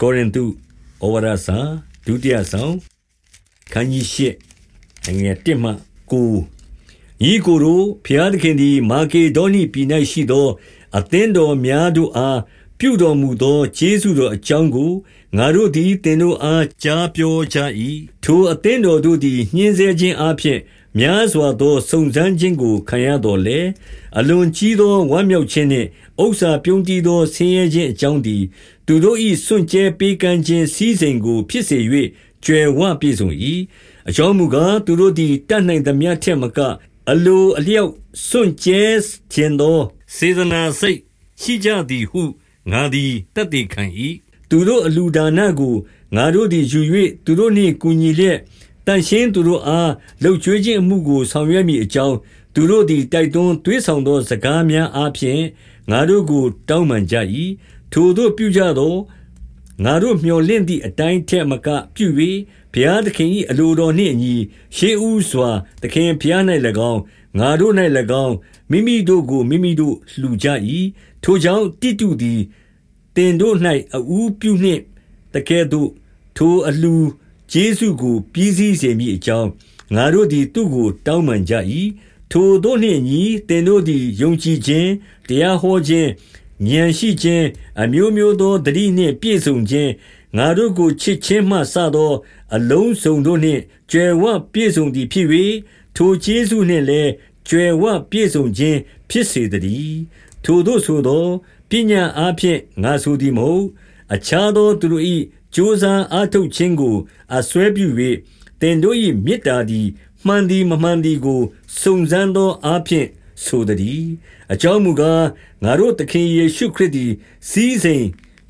ကောရိန္သုဩဝါဒစာဒုတိယဆောင်ခန်းကြီး၈အငယ်1မှ9ဤကိုယ်တို့ဖျားသခင်သည်မာကေဒေါနိပြည်၌ရှိသော အသင်းတော်များတို့အားပြုတော်မူသောကျေးဇူးတော်အကြောင်းကိုငါတို့သည်သင်တို့အားကြားပြောကြ၏ထိုအသင်းတော်တို့သည်ညှင်းဆဲခြင်းအပြင် များစွာသောစုံစမ်းခြင်းကို ခံရတော်လေအလွန်ကြီးသောဝမ်းမြောက်ခြင်းနှင့်ဥစ္စာပြုံးတည်သောဆင်းရဲခြင်းအကြောင်းသည် သူတို့၏စွန့်ကြဲပေးကမ်းခြင်းစည်းစိမ်ကို ဖြစ်စေ၍ကြွယ်ဝပြည့်စုံ၏အကြောင်းမူကားသူတို့သည်တတ်နိုင်သမျှထက်မက အလိုအလျောက်စွန့်ကြဲခြင်းသော စေတနာစိတ်ရှိကြသည်ဟုငါသည်တတ်သိခံ၏သူတို့အလူဒါနကိုငါတို့သည်ယူ၍သူတို့နှင့်ကူညီလျက် တန်ရှင်းသူတို့အားလှုပ်ကြွေးခြင်းအမှုကိုဆောင်ရွက်မိအကြောင်းသူတို့သည်တိုက်တွန်းသွေးဆောင်သောစကားများအားဖြင့်ငါတို့ကို တောင်းပန်ကြ၏ထိုတို့ပြုကြသောငါတို့မျှော်လင့်သည့်အတိုင်းထက်မကပြု၍ဘုရားသခင်၏အလိုတော်နှင့်အညီရှေးဥစွာသခင်ဘုရား၌၎င်းငါတို့၌၎င်းမိမိတို့ကိုမိမိတို့လှူကြ၏ထိုကြောင့်တိတုသည်တင်တို့၌အူးပြုနှင့်တကဲ့သို့ထိုအလှ ကျေးဇူးကို ပြီးစည်းစေမည်အကြောင်းငါတို့သည် သူ့ကို တောင်းပန်ကြ၏ထိုတို့နှင့်ညီတင်တို့သည်ယုံကြည်ခြင်းတရားဟောခြင်းဉာဏ်ရှိခြင်းအမျိုးမျိုးသောတတိနှင့်ပြည့်စုံခြင်းငါတို့ကိုချစ်ခြင်းမှစသော အလုံးစုံတို့နှင့်ကြွယ်ဝပြည့်စုံသည်ဖြစ်၍ထိုကျေးဇူးနှင့်လည်းကြွယ်ဝပြည့်စုံခြင်းဖြစ်စေတည်းထိုတို့ဆိုသောပညာအားဖြင့်ငါဆိုသည်မဟုတ် အခြားသောသူတို့၏ ကြိုးစားအားထုတ်ခြင်းကို အစွဲပြု၍တင်တို့၏မေတ္တာသည်မှန်သည်မမှန်သည်ကိုစုံစမ်းသောအားဖြင့်ဆိုသည်အကြောင်းမူကားငါတို့သခင်ယေရှုခရစ်သည် စီးစိမ်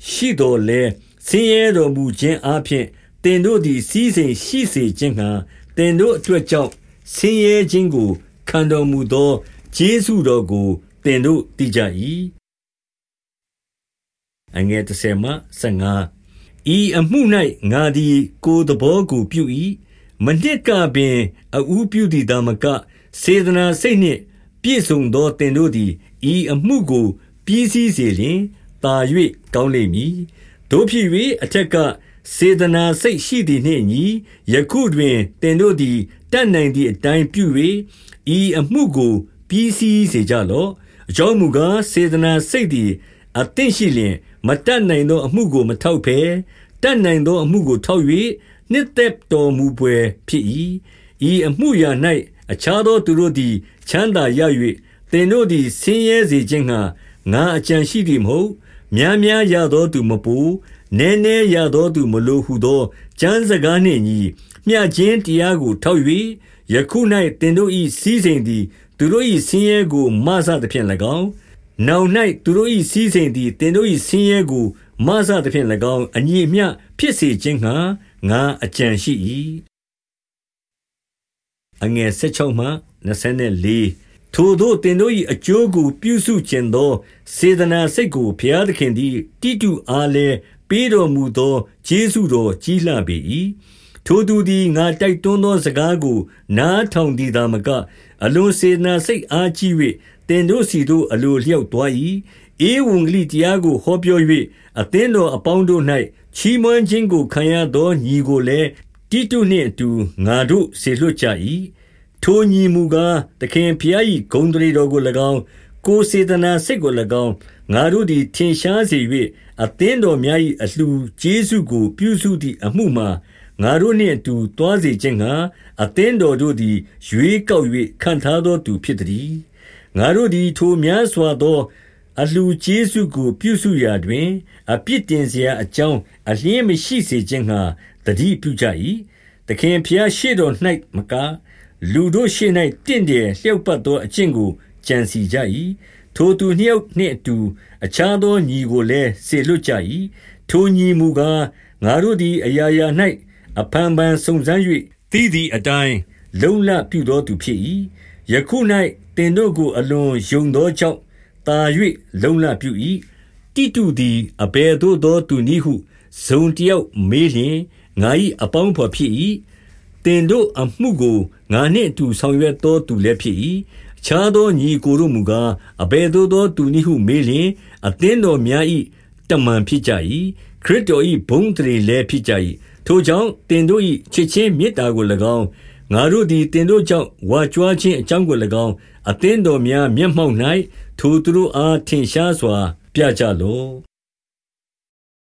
ရှိတော်လဲဆင်းရဲတော်မူခြင်းအားဖြင့်တင်တို့သည်စီးစိမ်ရှိစေခြင်းငှာတင်တို့အတွက်ကြောင့်ဆင်းရဲခြင်းကိုခံတော်မူသောဂျေစုတော်ကိုတင်တို့သိကြ၏အငယ်30မှ35 ဤအမှု၌ငါသည် ကိုယ်သဘောကို ပြု၏မနှစ်ကပင်အူးပြုသည်သာမက စေတနာစိတ်နှင့် ပြည့်စုံသောတင်တို့သည် ဤအမှုကို ပြီးစည်းစေလျင်တာ၍ကောင်းလိမ့်မည်တို့ဖြစ်၍အထက်က စေတနာစိတ်ရှိသည်နှင့်ညီ ယခုတွင်တင်တို့သည် တတ်နိုင်သည့်အတိုင်းပြု၍ဤအမှုကို ပြီးစည်းစေကြလော့ အကြောင်းမူကား စေတနာစိတ်သည် အသင့်ရှိလျင် မတတ်နိုင်သောအမှုကိုမထောက်ဖဲတတ်နိုင်သောအမှုကိုထောက်၍နှစ်သက်တော်မူပွယ်ဖြစ်၏ဤအမှုရာ၌အခြားသောသူတို့သည်ချမ်းသာရ၍သင်တို့သည်ဆင်းရဲစေခြင်းငှာငါအကြံရှိသည်မဟုတ်များများရသောသူမပူနည်းနည်းရသောသူမလိုဟုသောကျမ်းစကားနှင့်ညီမျှခြင်းတရားကိုထောက်၍ယခု၌သင်တို့၏စီးစိမ်သည်သူတို့၏ဆင်းရဲကိုမဆသဖြင့်၎င်း နောင်၌သူတို့၏စီးစိမ်သည်သင်တို့၏ဆင်းရဲကိုမဆသဖြင့်၎င်းအညီအမျှဖြစ်စေခြင်းငှာငါအကြံရှိ၏အငယ်16မှ24ထိုတို့တင်တို့၏အကျိုးကိုပြုစုခြင်းသော စေတနာစိတ်ကိုဘုရားသခင်သည်တိတုအားလည်းပေးတော်မူသောဂျေစုတော်ကြီးလှပေ၏ထိုသူသည်ငါတိုက်တွန်းသောစကားကို နားထောင်သည်သာမကအလွန်စေနာစိတ်အားကြီး၍ တင်တို့စီတို့အလိုလျောက်သွား၏ဧဝံဂေလိတရားကိုဟောပြော၍အသင်းတော်အပေါင်းတို့၌ချီးမွမ်းခြင်းကိုခံရသောညီကိုလည်းတိတုနှင့်အတူငါတို့ဆေလွတ်ကြ၏ထိုညီမူကားသခင်ဖျား၏ဂုံတရီတော်ကို၎င်းကိုစေတနာစိတ်ကို၎င်းငါတို့သည်ထင်ရှားစေ၍အသင်းတော်များ၏အလှကျေးဇူးကို ပြုစုသည့်အမှုမှာငါတို့နှင့်အတူသွားစေခြင်းဟာအသင်းတော်တို့သည် ရွေးကောက်၍ခံထားသောသူဖြစ်သည် ငါတို့သည် ထိုများစွာသော အလှူကျေးဇူးကို ပြုစုရာတွင် အပြစ်တင်စရာအကြောင်း အလျှင်းမရှိစေခြင်းငှါ သတိပြုကြ၏။သခင်ဘုရားရှေ့တော်၌မက၊လူတို့ရှေ့၌တင့်တယ်လျောက်ပတ်သော အကျင့်ကို ကြံစည်ကြ၏။ထိုသူနှစ်ယောက်နှင့်အတူ အခြားသောညီကိုလည်း စေလွှတ်ကြ၏။ထိုညီမူကား၊ငါတို့သည် အရာရာ၌အဖန်ဖန်စုံစမ်း၍သိသည်အတိုင်း လုံ့လပြုသောသူဖြစ်၏။ယခု၌ တင်တို့ကိုအလွန်ယုံသောကြောင့်တာ၍လုံလပြု၏တိတုသည်အဘယ်သို့သောသူနည်းဟုဇုံတယောက်မေးလျင်ငါ၏အပေါင်းဖော်ဖြစ်၏တင်တို့အမှုကိုငါနှင့်အတူဆောင်ရွက်သောသူလည်းဖြစ်၏ခြားသောညီကိုတို့မူကားအဘယ်သို့သောသူနည်းဟုမေးလျင်အသင်းတော်များ၏တမန်ဖြစ်ကြ၏ခရစ်တော်၏ဘုန်းတည်းလည်းဖြစ်ကြ၏ထိုကြောင့်တင်တို့၏ချစ်ချင်းမေတ္တာကို၎င်း ငါတို့သည်တင်တို့ကြောင့်ဝါကြွားခြင်းအကြောင်းကို၎င်းအသင်းတော်များမျက်မှောက်၌ထိုသူတို့အား ထင်ရှားစွာ ပြကြလော့